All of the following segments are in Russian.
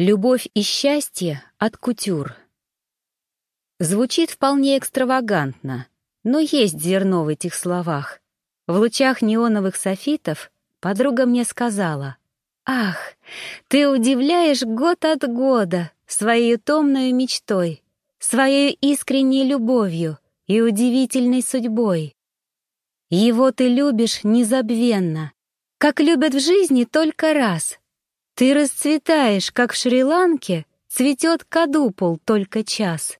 Любовь и счастье от кутюр. Звучит вполне экстравагантно, но есть зерно в этих словах. В лучах неоновых софитов подруга мне сказала, «Ах, ты удивляешь год от года своей томной мечтой, своей искренней любовью и удивительной судьбой. Его ты любишь незабвенно, как любят в жизни только раз, ты расцветаешь, как в Шри-Ланке цветет кадупол только час.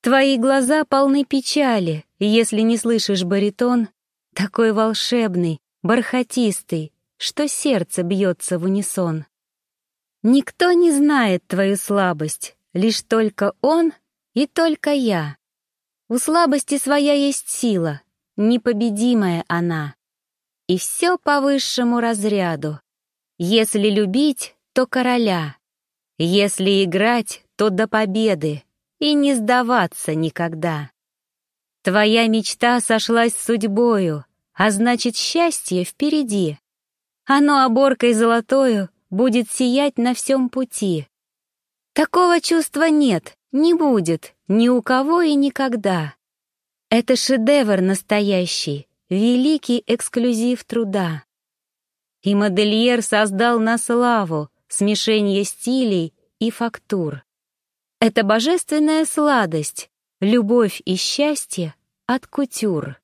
Твои глаза полны печали, если не слышишь баритон, такой волшебный, бархатистый, что сердце бьется в унисон. Никто не знает твою слабость, лишь только он и только я. У слабости своя есть сила, непобедимая она. И все по высшему разряду, если любить, то короля. Если играть, то до победы. И не сдаваться никогда. Твоя мечта сошлась с судьбою, а значит, счастье впереди. Оно оборкой золотою будет сиять на всем пути. Такого чувства нет, не будет ни у кого и никогда. Это шедевр настоящий, великий эксклюзив труда. И модельер создал на славу смешение стилей и фактур. Это божественная сладость, любовь и счастье от кутюр.